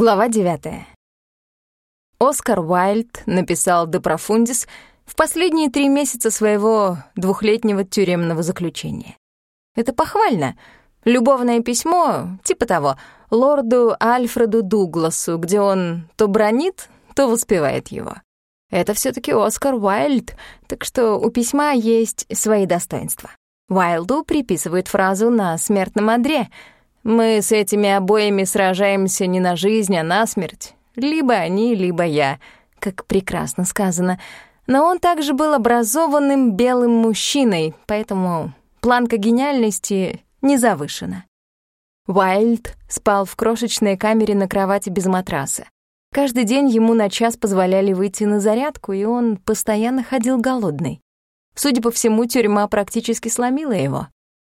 Глава 9. Оскар Уайльд написал «De Profundis» в последние три месяца своего двухлетнего тюремного заключения. Это похвально. Любовное письмо, типа того, лорду Альфреду Дугласу, где он то бронит, то воспевает его. Это все таки Оскар Уайльд, так что у письма есть свои достоинства. Уайлду приписывают фразу на смертном одре — мы с этими обоими сражаемся не на жизнь, а на смерть. Либо они, либо я, как прекрасно сказано. Но он также был образованным белым мужчиной, поэтому планка гениальности не завышена. Уайльд спал в крошечной камере на кровати без матраса. Каждый день ему на час позволяли выйти на зарядку, и он постоянно ходил голодный. Судя по всему, тюрьма практически сломила его.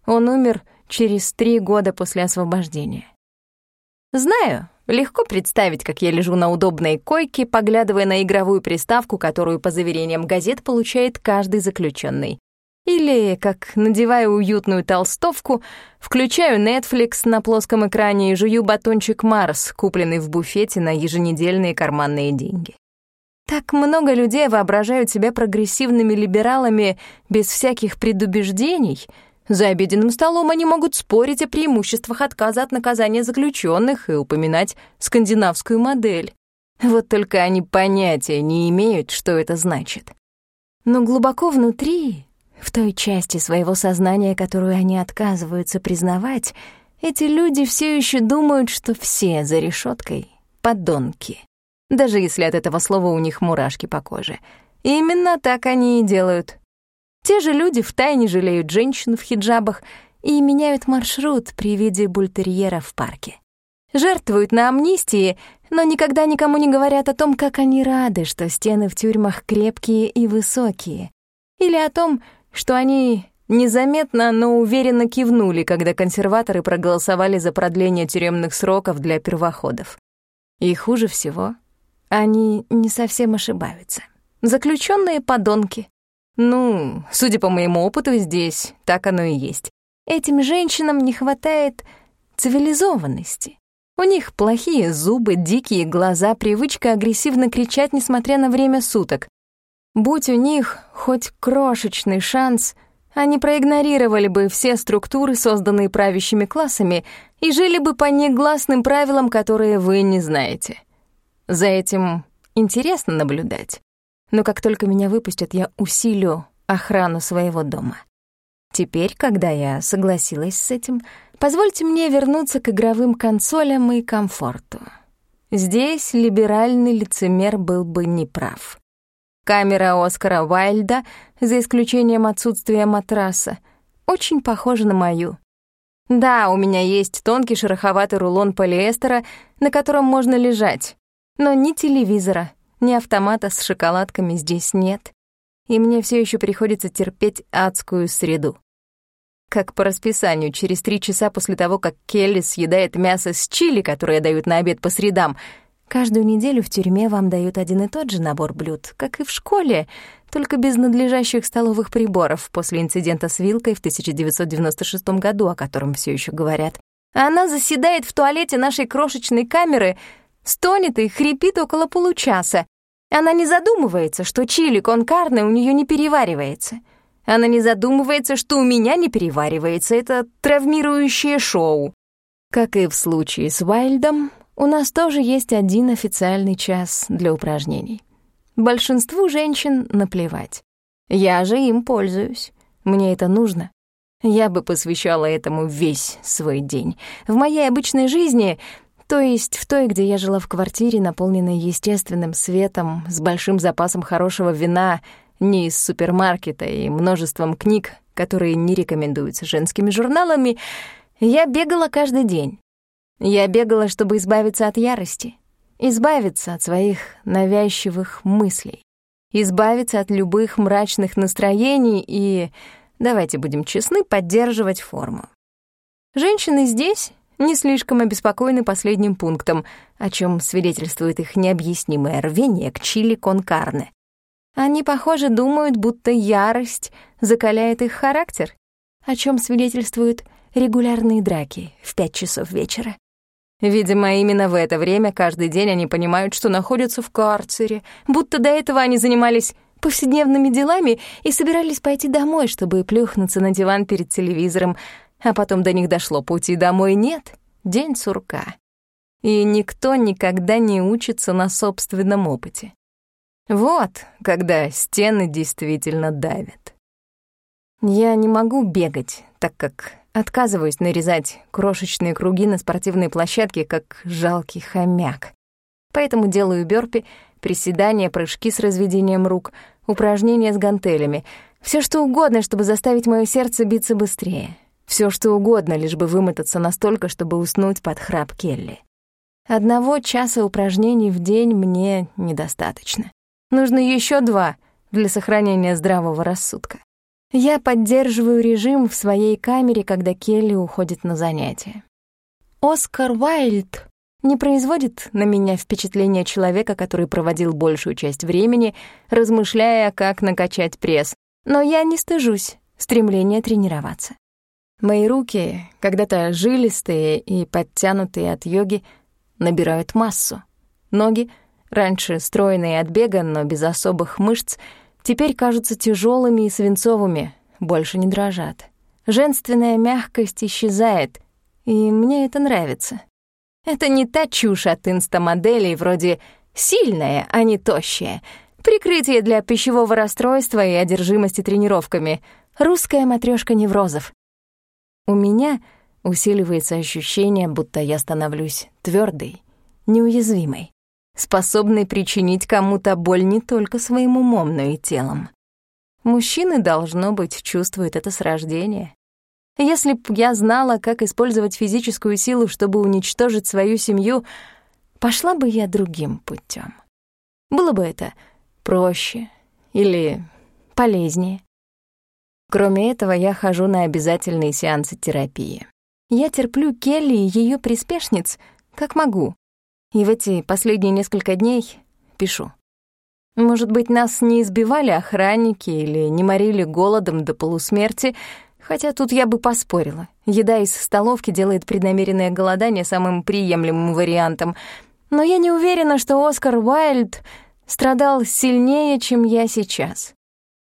Он умер через три года после освобождения. Знаю, легко представить, как я лежу на удобной койке, поглядывая на игровую приставку, которую, по заверениям газет, получает каждый заключенный. Или как надеваю уютную толстовку, включаю Netflix на плоском экране и жую батончик Марс, купленный в буфете на еженедельные карманные деньги. Так много людей воображают себя прогрессивными либералами без всяких предубеждений — за обеденным столом они могут спорить о преимуществах отказа от наказания заключенных и упоминать скандинавскую модель. Вот только они понятия не имеют, что это значит. Но глубоко внутри, в той части своего сознания, которую они отказываются признавать, эти люди все еще думают, что все за решеткой подонки. Даже если от этого слова у них мурашки по коже. именно так они и делают. Те же люди втайне жалеют женщин в хиджабах и меняют маршрут при виде бультерьера в парке. Жертвуют на амнистии, но никогда никому не говорят о том, как они рады, что стены в тюрьмах крепкие и высокие. Или о том, что они незаметно, но уверенно кивнули, когда консерваторы проголосовали за продление тюремных сроков для первоходов. И хуже всего, они не совсем ошибаются. Заключенные подонки. Ну, судя по моему опыту здесь, так оно и есть. Этим женщинам не хватает цивилизованности. У них плохие зубы, дикие глаза, привычка агрессивно кричать, несмотря на время суток. Будь у них хоть крошечный шанс, они проигнорировали бы все структуры, созданные правящими классами, и жили бы по негласным правилам, которые вы не знаете. За этим интересно наблюдать но как только меня выпустят, я усилю охрану своего дома. Теперь, когда я согласилась с этим, позвольте мне вернуться к игровым консолям и комфорту. Здесь либеральный лицемер был бы неправ. Камера Оскара Уайльда, за исключением отсутствия матраса, очень похожа на мою. Да, у меня есть тонкий шероховатый рулон полиэстера, на котором можно лежать, но ни телевизора, ни автомата с шоколадками здесь нет, и мне все еще приходится терпеть адскую среду. Как по расписанию, через три часа после того, как Келли съедает мясо с чили, которое дают на обед по средам, каждую неделю в тюрьме вам дают один и тот же набор блюд, как и в школе, только без надлежащих столовых приборов после инцидента с вилкой в 1996 году, о котором все еще говорят. Она заседает в туалете нашей крошечной камеры, стонет и хрипит около получаса, она не задумывается, что чили кон карне у нее не переваривается. Она не задумывается, что у меня не переваривается. Это травмирующее шоу. Как и в случае с Уайльдом, у нас тоже есть один официальный час для упражнений. Большинству женщин наплевать. Я же им пользуюсь. Мне это нужно. Я бы посвящала этому весь свой день. В моей обычной жизни то есть в той, где я жила в квартире, наполненной естественным светом, с большим запасом хорошего вина, не из супермаркета и множеством книг, которые не рекомендуются женскими журналами, я бегала каждый день. Я бегала, чтобы избавиться от ярости, избавиться от своих навязчивых мыслей, избавиться от любых мрачных настроений и, давайте будем честны, поддерживать форму. Женщины здесь не слишком обеспокоены последним пунктом, о чем свидетельствует их необъяснимое рвение к чили кон карне. Они, похоже, думают, будто ярость закаляет их характер, о чем свидетельствуют регулярные драки в пять часов вечера. Видимо, именно в это время каждый день они понимают, что находятся в карцере, будто до этого они занимались повседневными делами и собирались пойти домой, чтобы плюхнуться на диван перед телевизором, а потом до них дошло пути домой нет, день сурка. И никто никогда не учится на собственном опыте. Вот, когда стены действительно давят. Я не могу бегать, так как отказываюсь нарезать крошечные круги на спортивной площадке, как жалкий хомяк. Поэтому делаю бёрпи, приседания, прыжки с разведением рук, упражнения с гантелями, все что угодно, чтобы заставить мое сердце биться быстрее. Все что угодно, лишь бы вымотаться настолько, чтобы уснуть под храп Келли. Одного часа упражнений в день мне недостаточно. Нужно еще два для сохранения здравого рассудка. Я поддерживаю режим в своей камере, когда Келли уходит на занятия. Оскар Уайльд не производит на меня впечатление человека, который проводил большую часть времени, размышляя, как накачать пресс, но я не стыжусь стремления тренироваться. Мои руки, когда-то жилистые и подтянутые от йоги, набирают массу. Ноги, раньше стройные от бега, но без особых мышц, теперь кажутся тяжелыми и свинцовыми, больше не дрожат. Женственная мягкость исчезает, и мне это нравится. Это не та чушь от инстамоделей вроде «сильная, а не тощая», прикрытие для пищевого расстройства и одержимости тренировками, русская матрешка неврозов. У меня усиливается ощущение, будто я становлюсь твердой, неуязвимой способный причинить кому-то боль не только своим умом, но и телом. Мужчины, должно быть, чувствуют это с рождения. Если б я знала, как использовать физическую силу, чтобы уничтожить свою семью, пошла бы я другим путем. Было бы это проще или полезнее. Кроме этого, я хожу на обязательные сеансы терапии. Я терплю Келли и ее приспешниц, как могу, и в эти последние несколько дней пишу. Может быть, нас не избивали охранники или не морили голодом до полусмерти, хотя тут я бы поспорила. Еда из столовки делает преднамеренное голодание самым приемлемым вариантом. Но я не уверена, что Оскар Уайльд страдал сильнее, чем я сейчас.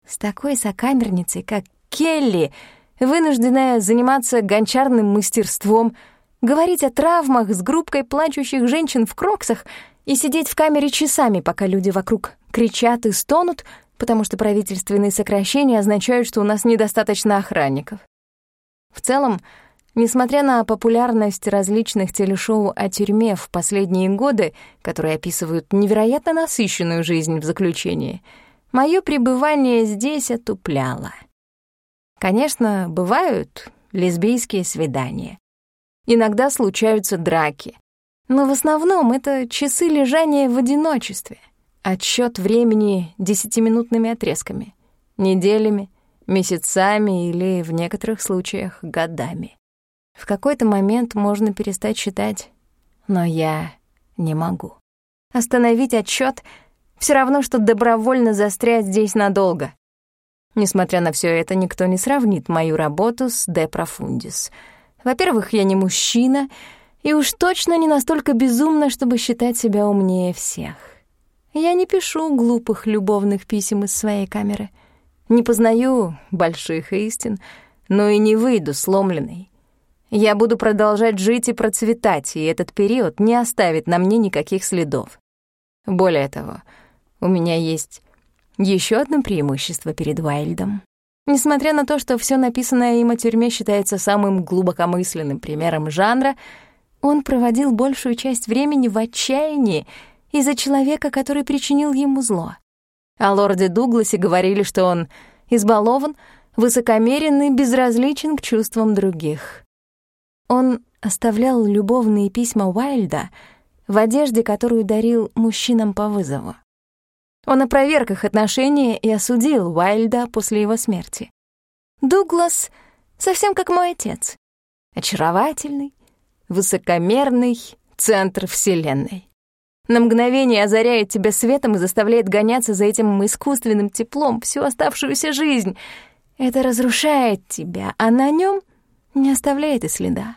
С такой сокамерницей, как Келли, вынужденная заниматься гончарным мастерством — говорить о травмах с группкой плачущих женщин в кроксах и сидеть в камере часами, пока люди вокруг кричат и стонут, потому что правительственные сокращения означают, что у нас недостаточно охранников. В целом, несмотря на популярность различных телешоу о тюрьме в последние годы, которые описывают невероятно насыщенную жизнь в заключении, моё пребывание здесь отупляло. Конечно, бывают лесбийские свидания. Иногда случаются драки. Но в основном это часы лежания в одиночестве. Отсчёт времени десятиминутными отрезками. Неделями, месяцами или, в некоторых случаях, годами. В какой-то момент можно перестать считать, но я не могу. Остановить отсчёт все равно, что добровольно застрять здесь надолго. Несмотря на все это, никто не сравнит мою работу с «De Profundis», во-первых, я не мужчина, и уж точно не настолько безумна, чтобы считать себя умнее всех. Я не пишу глупых любовных писем из своей камеры, не познаю больших истин, но и не выйду сломленной. Я буду продолжать жить и процветать, и этот период не оставит на мне никаких следов. Более того, у меня есть еще одно преимущество перед Уайльдом. Несмотря на то, что все написанное им о тюрьме считается самым глубокомысленным примером жанра, он проводил большую часть времени в отчаянии из-за человека, который причинил ему зло. О лорде Дугласе говорили, что он избалован, высокомерен и безразличен к чувствам других. Он оставлял любовные письма Уайльда в одежде, которую дарил мужчинам по вызову. Он опроверг их отношения и осудил Уайльда после его смерти. Дуглас совсем как мой отец. Очаровательный, высокомерный центр Вселенной. На мгновение озаряет тебя светом и заставляет гоняться за этим искусственным теплом всю оставшуюся жизнь. Это разрушает тебя, а на нем не оставляет и следа.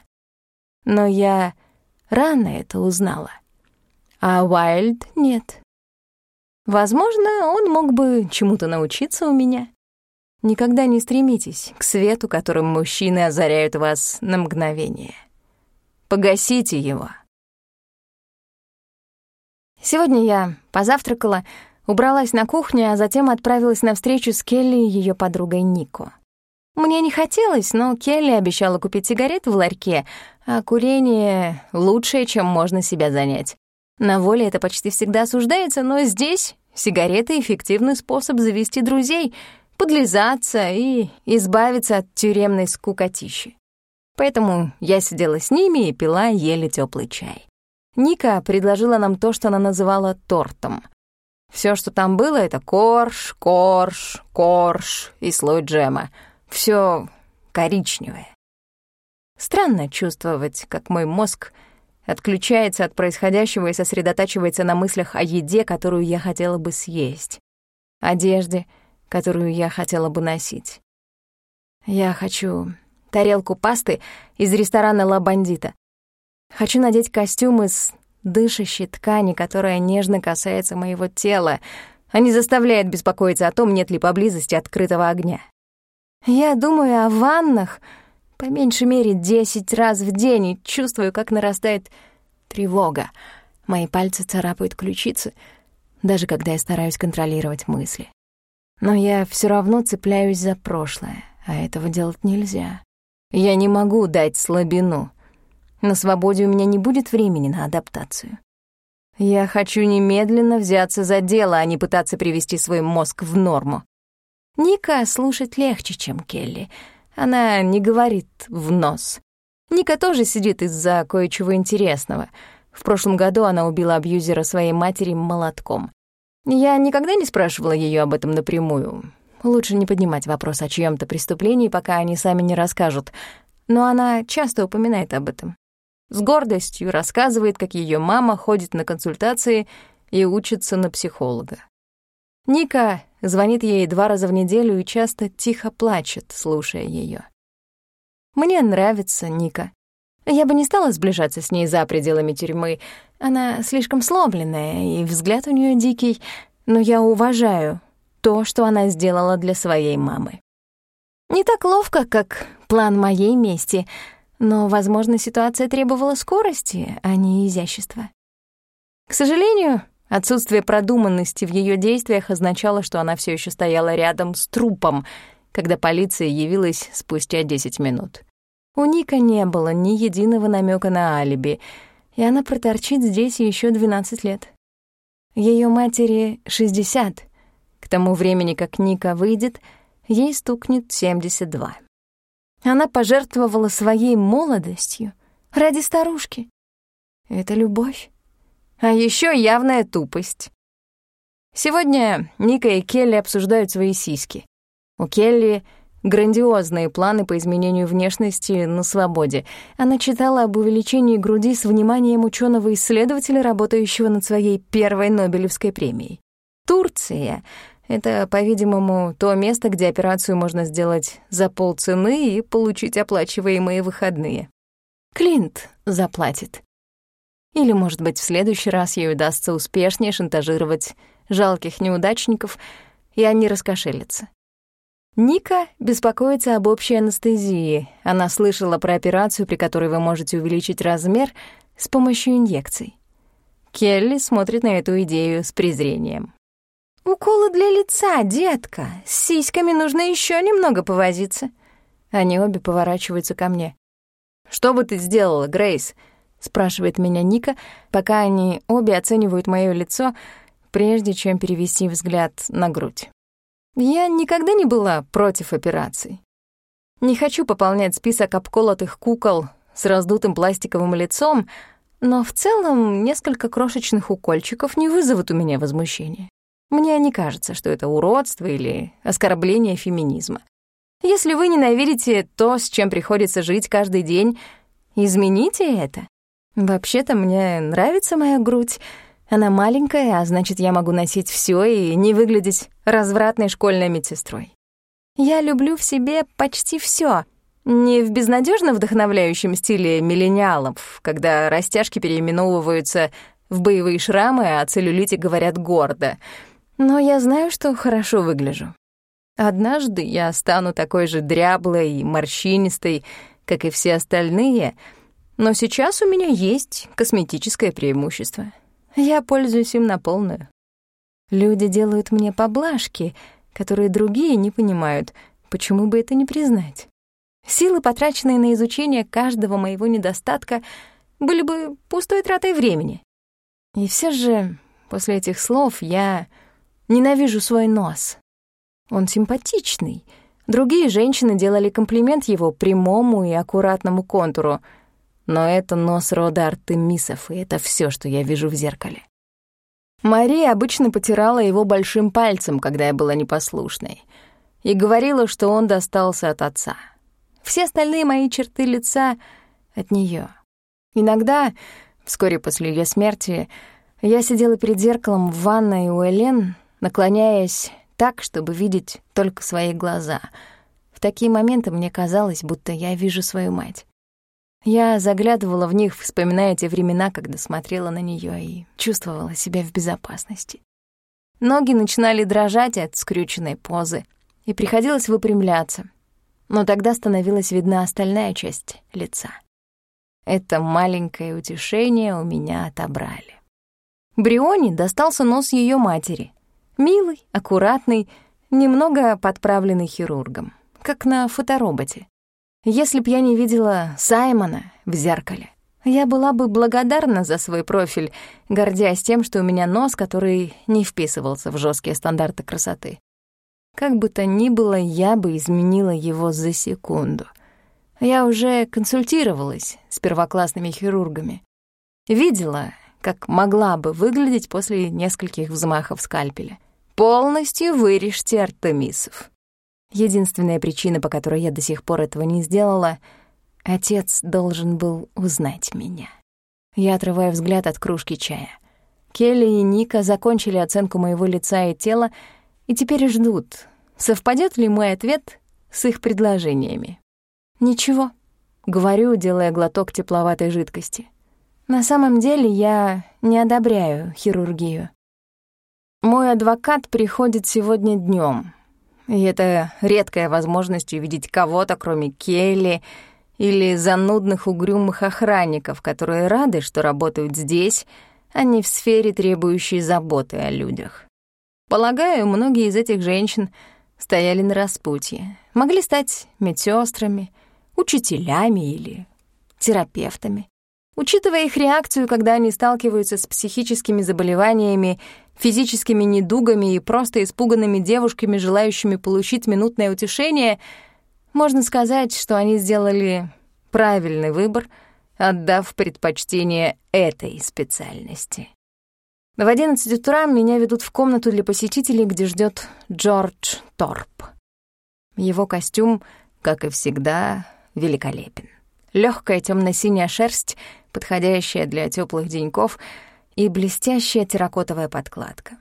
Но я рано это узнала. А Уайльд нет. Возможно, он мог бы чему-то научиться у меня. Никогда не стремитесь к свету, которым мужчины озаряют вас на мгновение. Погасите его. Сегодня я позавтракала, убралась на кухню, а затем отправилась на встречу с Келли и ее подругой Нико. Мне не хотелось, но Келли обещала купить сигареты в ларьке, а курение — лучшее, чем можно себя занять. На воле это почти всегда осуждается, но здесь сигареты — эффективный способ завести друзей, подлизаться и избавиться от тюремной скукотищи. Поэтому я сидела с ними и пила еле теплый чай. Ника предложила нам то, что она называла тортом. Все, что там было, — это корж, корж, корж и слой джема. Все коричневое. Странно чувствовать, как мой мозг отключается от происходящего и сосредотачивается на мыслях о еде, которую я хотела бы съесть, одежде, которую я хотела бы носить. Я хочу тарелку пасты из ресторана «Ла Бандита». Хочу надеть костюм из дышащей ткани, которая нежно касается моего тела, а не заставляет беспокоиться о том, нет ли поблизости открытого огня. Я думаю о ваннах — по меньшей мере десять раз в день и чувствую, как нарастает тревога. Мои пальцы царапают ключицы, даже когда я стараюсь контролировать мысли. Но я все равно цепляюсь за прошлое, а этого делать нельзя. Я не могу дать слабину. На свободе у меня не будет времени на адаптацию. Я хочу немедленно взяться за дело, а не пытаться привести свой мозг в норму. Ника слушать легче, чем Келли — она не говорит в нос. Ника тоже сидит из-за кое-чего интересного. В прошлом году она убила абьюзера своей матери молотком. Я никогда не спрашивала ее об этом напрямую. Лучше не поднимать вопрос о чьем то преступлении, пока они сами не расскажут. Но она часто упоминает об этом. С гордостью рассказывает, как ее мама ходит на консультации и учится на психолога. Ника звонит ей два раза в неделю и часто тихо плачет, слушая ее. Мне нравится Ника. Я бы не стала сближаться с ней за пределами тюрьмы. Она слишком сломленная, и взгляд у нее дикий, но я уважаю то, что она сделала для своей мамы. Не так ловко, как план моей мести, но, возможно, ситуация требовала скорости, а не изящества. К сожалению, Отсутствие продуманности в ее действиях означало, что она все еще стояла рядом с трупом, когда полиция явилась спустя 10 минут. У Ника не было ни единого намека на алиби, и она проторчит здесь еще 12 лет. Ее матери 60. К тому времени, как Ника выйдет, ей стукнет 72. Она пожертвовала своей молодостью ради старушки. Это любовь. А еще явная тупость. Сегодня Ника и Келли обсуждают свои сиськи. У Келли грандиозные планы по изменению внешности на свободе. Она читала об увеличении груди с вниманием ученого исследователя работающего над своей первой Нобелевской премией. Турция — это, по-видимому, то место, где операцию можно сделать за полцены и получить оплачиваемые выходные. Клинт заплатит. Или, может быть, в следующий раз ей удастся успешнее шантажировать жалких неудачников, и они раскошелятся. Ника беспокоится об общей анестезии. Она слышала про операцию, при которой вы можете увеличить размер с помощью инъекций. Келли смотрит на эту идею с презрением. «Уколы для лица, детка. С сиськами нужно еще немного повозиться». Они обе поворачиваются ко мне. «Что бы ты сделала, Грейс?» Спрашивает меня Ника, пока они обе оценивают моё лицо, прежде чем перевести взгляд на грудь. Я никогда не была против операций. Не хочу пополнять список обколотых кукол с раздутым пластиковым лицом, но в целом несколько крошечных укольчиков не вызовут у меня возмущения. Мне не кажется, что это уродство или оскорбление феминизма. Если вы ненавидите то, с чем приходится жить каждый день, измените это. Вообще-то мне нравится моя грудь. Она маленькая, а значит, я могу носить всё и не выглядеть развратной школьной медсестрой. Я люблю в себе почти всё, Не в безнадежно вдохновляющем стиле миллениалов, когда растяжки переименовываются в боевые шрамы, а о целлюлите говорят гордо. Но я знаю, что хорошо выгляжу. Однажды я стану такой же дряблой и морщинистой, как и все остальные, но сейчас у меня есть косметическое преимущество. Я пользуюсь им на полную. Люди делают мне поблажки, которые другие не понимают, почему бы это не признать. Силы, потраченные на изучение каждого моего недостатка, были бы пустой тратой времени. И все же после этих слов я ненавижу свой нос. Он симпатичный. Другие женщины делали комплимент его прямому и аккуратному контуру. Но это нос рода Артемисов, и это все, что я вижу в зеркале. Мария обычно потирала его большим пальцем, когда я была непослушной, и говорила, что он достался от отца — все остальные мои черты лица от нее. Иногда, вскоре после ее смерти, я сидела перед зеркалом в ванной у Элен, наклоняясь так, чтобы видеть только свои глаза. В такие моменты мне казалось, будто я вижу свою мать. Я заглядывала в них, вспоминая те времена, когда смотрела на нее и чувствовала себя в безопасности. Ноги начинали дрожать от скрюченной позы, и приходилось выпрямляться, но тогда становилась видна остальная часть лица. Это маленькое утешение у меня отобрали. Брионе достался нос ее матери. Милый, аккуратный, немного подправленный хирургом, как на фотороботе. Если б я не видела Саймона в зеркале, я была бы благодарна за свой профиль, гордясь тем, что у меня нос, который не вписывался в жесткие стандарты красоты. Как бы то ни было, я бы изменила его за секунду. Я уже консультировалась с первоклассными хирургами. Видела, как могла бы выглядеть после нескольких взмахов скальпеля. Полностью вырежьте Артемисов. Единственная причина, по которой я до сих пор этого не сделала — отец должен был узнать меня. Я отрываю взгляд от кружки чая. Келли и Ника закончили оценку моего лица и тела и теперь ждут, совпадет ли мой ответ с их предложениями. «Ничего», — говорю, делая глоток тепловатой жидкости. «На самом деле я не одобряю хирургию. Мой адвокат приходит сегодня днем, и это редкая возможность увидеть кого-то, кроме Келли или занудных угрюмых охранников, которые рады, что работают здесь, а не в сфере, требующей заботы о людях. Полагаю, многие из этих женщин стояли на распутье. Могли стать медсестрами, учителями или терапевтами. Учитывая их реакцию, когда они сталкиваются с психическими заболеваниями, физическими недугами и просто испуганными девушками, желающими получить минутное утешение, можно сказать, что они сделали правильный выбор, отдав предпочтение этой специальности. В 11 утра меня ведут в комнату для посетителей, где ждет Джордж Торп. Его костюм, как и всегда, великолепен. Легкая темно-синяя шерсть, подходящая для теплых деньков, и блестящая терракотовая подкладка.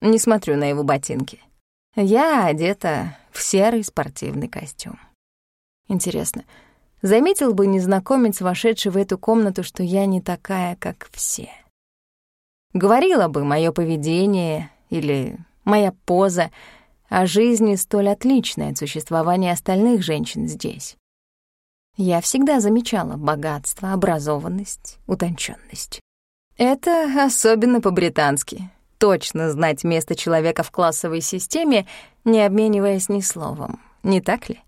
Не смотрю на его ботинки. Я одета в серый спортивный костюм. Интересно, заметил бы незнакомец, вошедший в эту комнату, что я не такая, как все? Говорила бы мое поведение или моя поза о жизни столь отличной от существования остальных женщин здесь. Я всегда замечала богатство, образованность, утонченность. Это особенно по-британски. Точно знать место человека в классовой системе, не обмениваясь ни словом. Не так ли?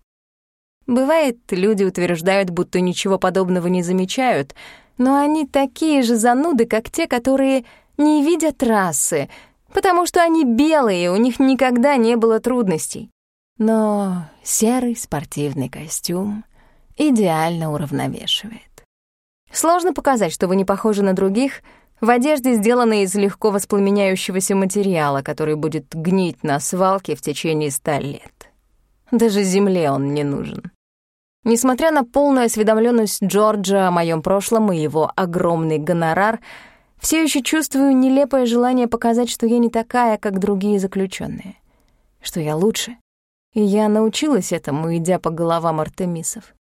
Бывает, люди утверждают, будто ничего подобного не замечают, но они такие же зануды, как те, которые не видят расы, потому что они белые, у них никогда не было трудностей. Но серый спортивный костюм идеально уравновешивает. Сложно показать, что вы не похожи на других в одежде, сделанной из легко воспламеняющегося материала, который будет гнить на свалке в течение ста лет. Даже земле он не нужен. Несмотря на полную осведомленность Джорджа о моем прошлом и его огромный гонорар — все еще чувствую нелепое желание показать, что я не такая, как другие заключенные, что я лучше И я научилась этому, идя по головам артемисов.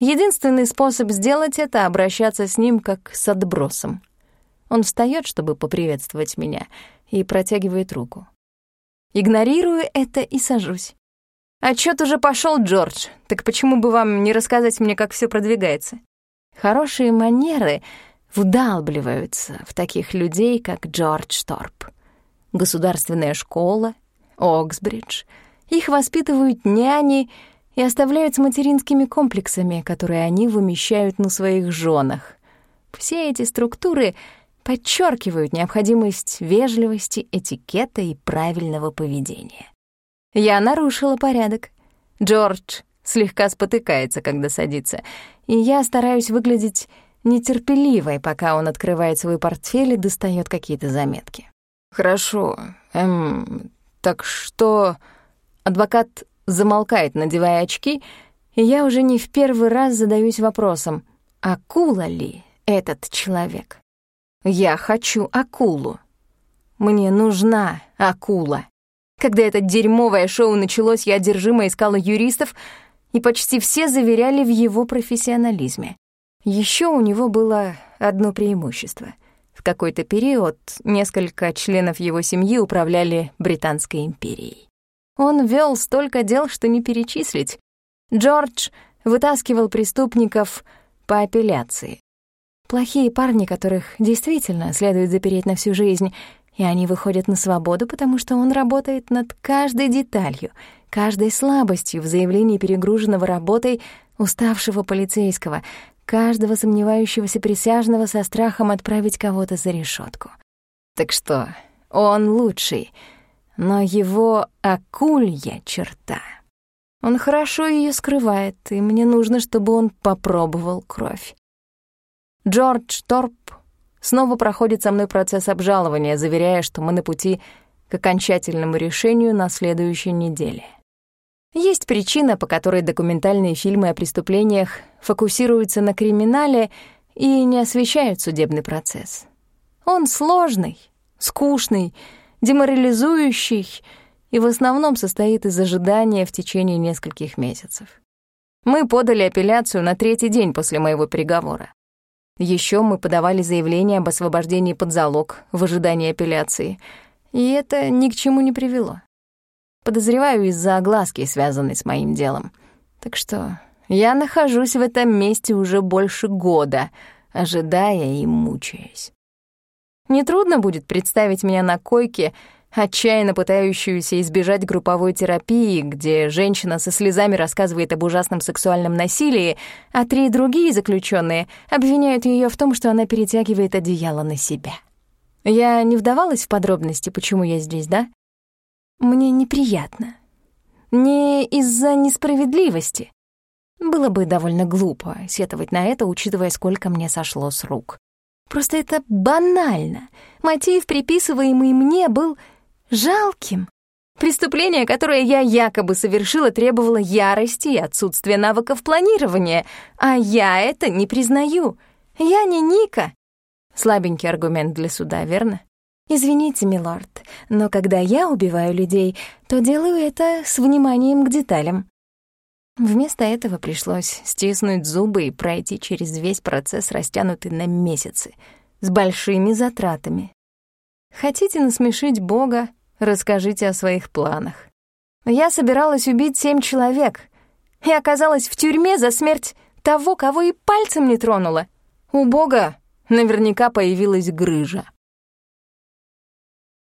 Единственный способ сделать это — обращаться с ним как с отбросом. Он встаёт, чтобы поприветствовать меня, и протягивает руку. Игнорирую это и сажусь. Отчет уже пошел, Джордж. Так почему бы вам не рассказать мне, как все продвигается? Хорошие манеры вдалбливаются в таких людей, как Джордж Торп. Государственная школа, Оксбридж. Их воспитывают няни и оставляют с материнскими комплексами, которые они вымещают на своих женах. Все эти структуры подчеркивают необходимость вежливости, этикета и правильного поведения. Я нарушила порядок. Джордж слегка спотыкается, когда садится, и я стараюсь выглядеть нетерпеливой, пока он открывает свой портфель и достает какие-то заметки. «Хорошо. Эм, так что...» Адвокат замолкает, надевая очки, и я уже не в первый раз задаюсь вопросом, акула ли этот человек? Я хочу акулу. Мне нужна акула. Когда это дерьмовое шоу началось, я одержимо искала юристов, и почти все заверяли в его профессионализме. Еще у него было одно преимущество. В какой-то период несколько членов его семьи управляли Британской империей. Он вел столько дел, что не перечислить. Джордж вытаскивал преступников по апелляции. Плохие парни, которых действительно следует запереть на всю жизнь, и они выходят на свободу, потому что он работает над каждой деталью, каждой слабостью в заявлении перегруженного работой уставшего полицейского, каждого сомневающегося присяжного со страхом отправить кого-то за решетку. Так что он лучший, но его акулья черта. Он хорошо ее скрывает, и мне нужно, чтобы он попробовал кровь. Джордж Торп снова проходит со мной процесс обжалования, заверяя, что мы на пути к окончательному решению на следующей неделе. Есть причина, по которой документальные фильмы о преступлениях фокусируются на криминале и не освещают судебный процесс. Он сложный, скучный, деморализующий и в основном состоит из ожидания в течение нескольких месяцев. Мы подали апелляцию на третий день после моего приговора. Еще мы подавали заявление об освобождении под залог в ожидании апелляции, и это ни к чему не привело. Подозреваю из-за огласки, связанной с моим делом. Так что я нахожусь в этом месте уже больше года, ожидая и мучаясь. Нетрудно будет представить меня на койке отчаянно пытающуюся избежать групповой терапии, где женщина со слезами рассказывает об ужасном сексуальном насилии, а три другие заключенные обвиняют ее в том, что она перетягивает одеяло на себя. Я не вдавалась в подробности, почему я здесь, да? Мне неприятно. Не из-за несправедливости. Было бы довольно глупо сетовать на это, учитывая, сколько мне сошло с рук. Просто это банально. Мотив, приписываемый мне, был жалким. Преступление, которое я якобы совершила, требовало ярости и отсутствия навыков планирования, а я это не признаю. Я не Ника. Слабенький аргумент для суда, верно? Извините, милорд, но когда я убиваю людей, то делаю это с вниманием к деталям. Вместо этого пришлось стиснуть зубы и пройти через весь процесс, растянутый на месяцы, с большими затратами. Хотите насмешить Бога, Расскажите о своих планах. Я собиралась убить семь человек и оказалась в тюрьме за смерть того, кого и пальцем не тронула. У Бога наверняка появилась грыжа.